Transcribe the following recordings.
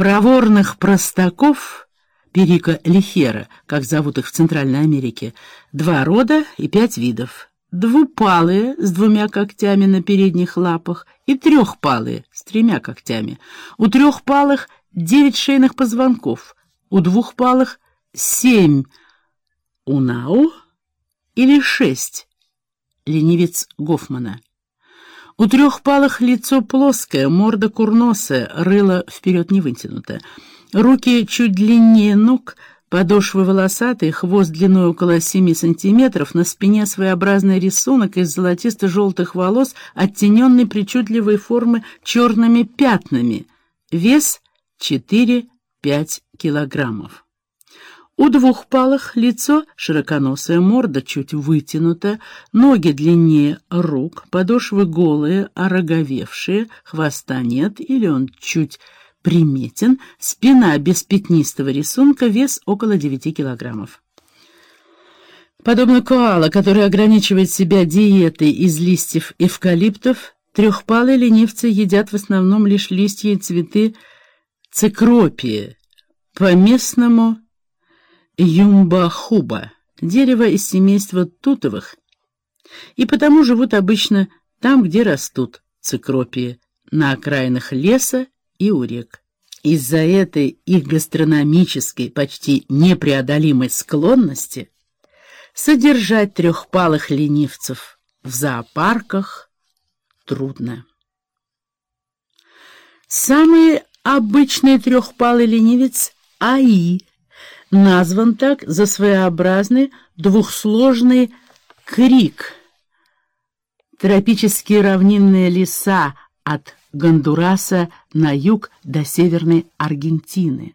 Проворных простаков, перика лихера, как зовут их в Центральной Америке, два рода и пять видов. Двупалые с двумя когтями на передних лапах и трехпалые с тремя когтями. У трехпалых девять шейных позвонков, у двухпалых семь унау или шесть ленивец Гофмана. У трехпалых лицо плоское, морда курносая, рыло вперед не вытянуто. Руки чуть длиннее ног, подошвы волосатые, хвост длиной около 7 сантиметров, на спине своеобразный рисунок из золотисто-желтых волос, оттененный причудливой формы черными пятнами. Вес 4-5 килограммов. У двухпалых лицо широконосое, морда чуть вытянута, ноги длиннее рук, подошвы голые, ороговевшие, хвоста нет или он чуть приметен, спина без пятнистого рисунка, вес около 9 килограммов. Подобно коала, который ограничивает себя диетой из листьев эвкалиптов, трехпалые ленивцы едят в основном лишь листья и цветы цикропии, по-местному юмбахуба, дерево из семейства тутовых, и потому живут обычно там, где растут цикропии, на окраинах леса и у рек. Из-за этой их гастрономической, почти непреодолимой склонности содержать трехпалых ленивцев в зоопарках трудно. Самый обычный трехпалый ленивец — АИ — назван так за своеобразный двухсложный крик. Тропические равнинные леса от Гондураса на юг до Северной Аргентины.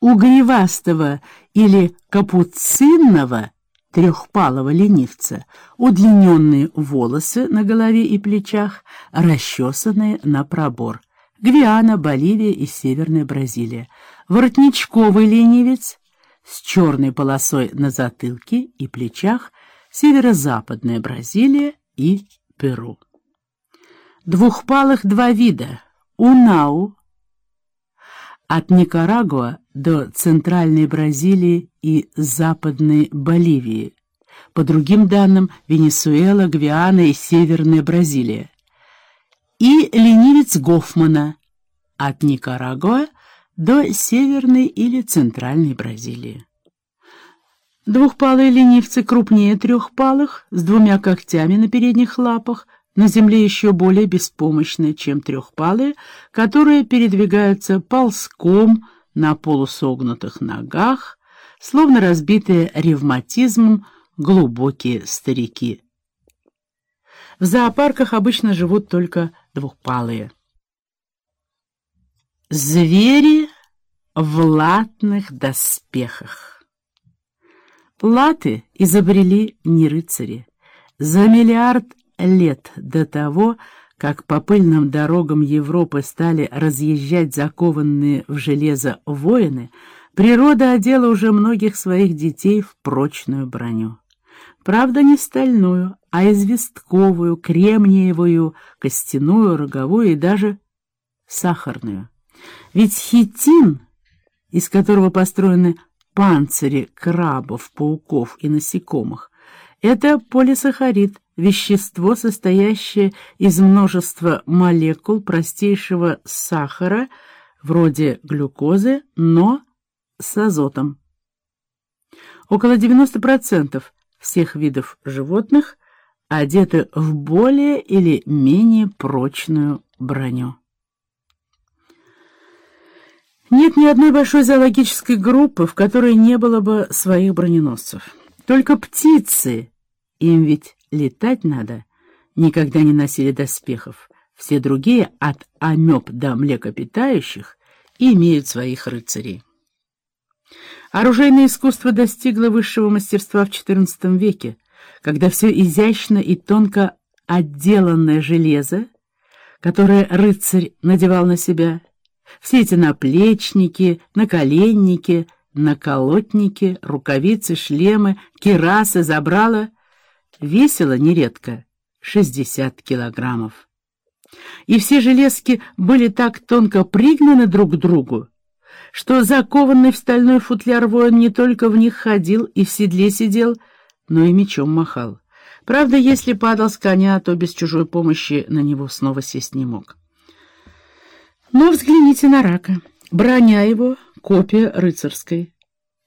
У гривастого или капуцинного трехпалого ленивца удлиненные волосы на голове и плечах, расчесанные на пробор. Гвиана, Боливия и Северная Бразилия. Воротничковый ленивец с черной полосой на затылке и плечах, Северо-Западная Бразилия и Перу. Двухпалых два вида – Унау, от Никарагуа до Центральной Бразилии и Западной Боливии, по другим данным Венесуэла, Гвиана и Северная Бразилия и ленивец Гофмана от Никарагуа до Северной или Центральной Бразилии. Двухпалые ленивцы крупнее трехпалых, с двумя когтями на передних лапах, на земле еще более беспомощные, чем трехпалые, которые передвигаются ползком на полусогнутых ногах, словно разбитые ревматизмом глубокие старики. В зоопарках обычно живут только двухпалые. Звери в латных доспехах. Латы изобрели не рыцари. За миллиард лет до того, как по пыльным дорогам Европы стали разъезжать закованные в железо воины, природа одела уже многих своих детей в прочную броню. Правда, не стальную, а известковую, кремниевую, костяную, роговую и даже сахарную. Ведь хитин, из которого построены панцири крабов, пауков и насекомых, это полисахарид, вещество, состоящее из множества молекул простейшего сахара, вроде глюкозы, но с азотом. Около 90% всех видов животных одеты в более или менее прочную броню. Нет ни одной большой зоологической группы, в которой не было бы своих броненосцев. Только птицы, им ведь летать надо, никогда не носили доспехов. Все другие, от амеб до млекопитающих, имеют своих рыцарей. Оружейное искусство достигло высшего мастерства в XIV веке, когда все изящно и тонко отделанное железо, которое рыцарь надевал на себя, все эти наплечники, наколенники, наколотники, рукавицы, шлемы, кирасы, забрала, весило нередко 60 килограммов. и все железки были так тонко пригнаны друг к другу, что закованный в стальной футляр воин не только в них ходил и в седле сидел, но и мечом махал. Правда, если падал с коня, то без чужой помощи на него снова сесть не мог. Но взгляните на рака. Броня его — копия рыцарской.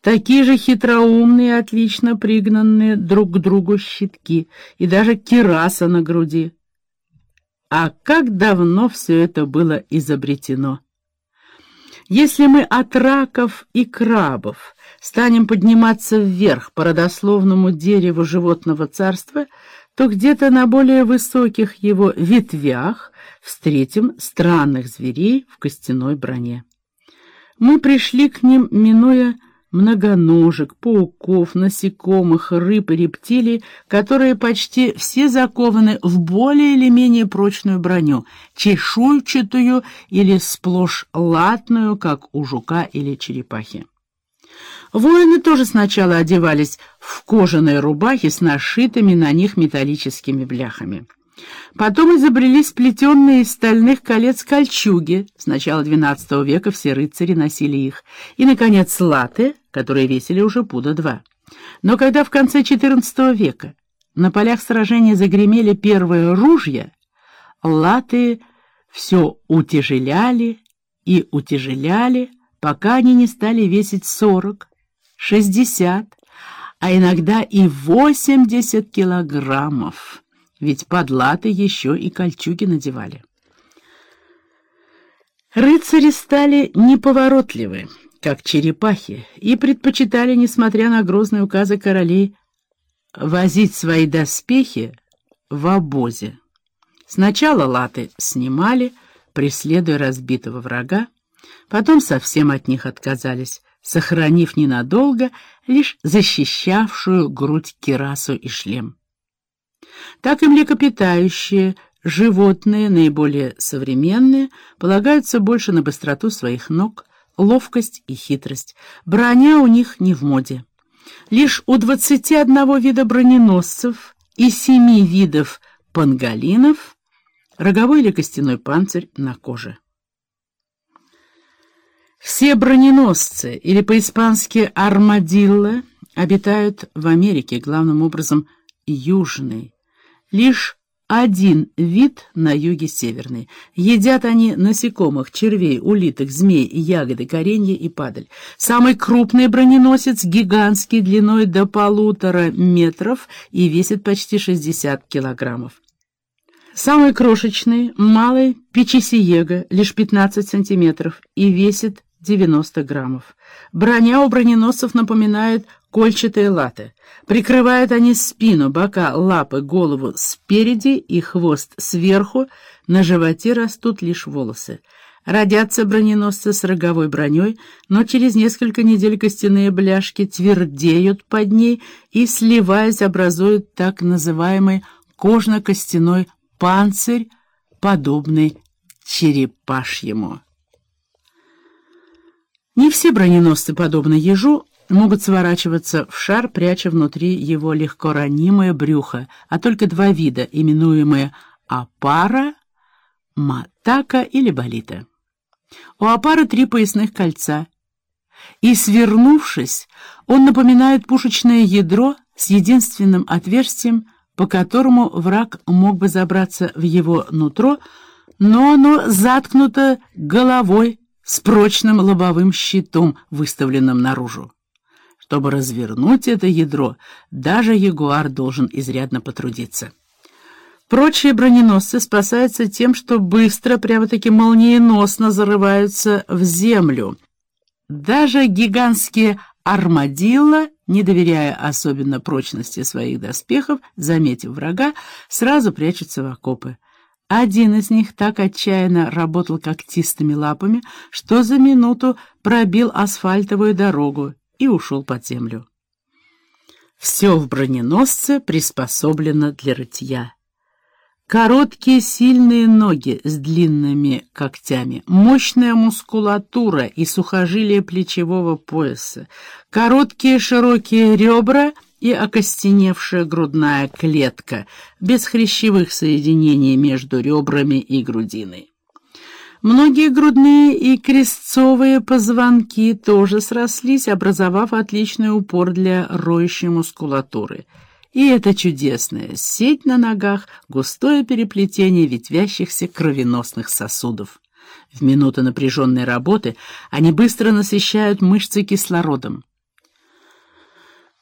Такие же хитроумные, отлично пригнанные друг к другу щитки и даже кираса на груди. А как давно все это было изобретено? Если мы от раков и крабов станем подниматься вверх по родословному дереву животного царства, то где-то на более высоких его ветвях встретим странных зверей в костяной броне. Мы пришли к ним, минуя многоножек, пауков, насекомых, рыб и рептилий, которые почти все закованы в более или менее прочную броню, чешуйчатую или сплошь латную, как у жука или черепахи. Воины тоже сначала одевались в кожаные рубахи с нашитыми на них металлическими бляхами. Потом изобрели сплетенные из стальных колец кольчуги. С начала XII века все рыцари носили их. И, наконец, латы, которые весили уже пуда два. Но когда в конце XIV века на полях сражений загремели первые ружья, латы все утяжеляли и утяжеляли, пока они не стали весить сорок, шестьдесят, а иногда и восемьдесят килограммов ведь под латы еще и кольчуги надевали. Рыцари стали неповоротливы, как черепахи, и предпочитали, несмотря на грозные указы королей, возить свои доспехи в обозе. Сначала латы снимали, преследуя разбитого врага, потом совсем от них отказались, сохранив ненадолго лишь защищавшую грудь кирасу и шлем так и млекопитающие, животные, наиболее современные, полагаются больше на быстроту своих ног, ловкость и хитрость. Броня у них не в моде. Лишь у 21 вида броненосцев и 7 видов панголинов роговой или костяной панцирь на коже. Все броненосцы, или по-испански армадилло, обитают в Америке, главным образом южной, Лишь один вид на юге северный. Едят они насекомых, червей, улиток, змей, ягоды, коренья и падаль. Самый крупный броненосец, гигантский, длиной до полутора метров и весит почти 60 килограммов. Самый крошечный, малый, печесиега, лишь 15 сантиметров и весит 90 граммов. Броня у броненосцев напоминает кольчатые латы. Прикрывают они спину, бока, лапы, голову спереди и хвост сверху, на животе растут лишь волосы. Родятся броненосцы с роговой броней, но через несколько недель костяные бляшки твердеют под ней и, сливаясь, образуют так называемый кожно-костяной панцирь, подобный черепашьему. Не все броненосцы, подобно ежу, могут сворачиваться в шар, пряча внутри его легко ранимое брюхо, а только два вида, именуемые апара, матака или болита. У апара три поясных кольца, и, свернувшись, он напоминает пушечное ядро с единственным отверстием, по которому враг мог бы забраться в его нутро, но оно заткнуто головой с прочным лобовым щитом, выставленным наружу. Чтобы развернуть это ядро, даже ягуар должен изрядно потрудиться. Прочие броненосцы спасаются тем, что быстро, прямо-таки молниеносно зарываются в землю. Даже гигантские армадилла, не доверяя особенно прочности своих доспехов, заметив врага, сразу прячутся в окопы. Один из них так отчаянно работал когтистыми лапами, что за минуту пробил асфальтовую дорогу и ушел под землю. Все в броненосце приспособлено для рытья. Короткие сильные ноги с длинными когтями, мощная мускулатура и сухожилие плечевого пояса, короткие широкие ребра и окостеневшая грудная клетка, без хрящевых соединений между ребрами и грудиной. Многие грудные и крестцовые позвонки тоже срослись, образовав отличный упор для роющей мускулатуры. И это чудесная сеть на ногах, густое переплетение ветвящихся кровеносных сосудов. В минуты напряженной работы они быстро насыщают мышцы кислородом.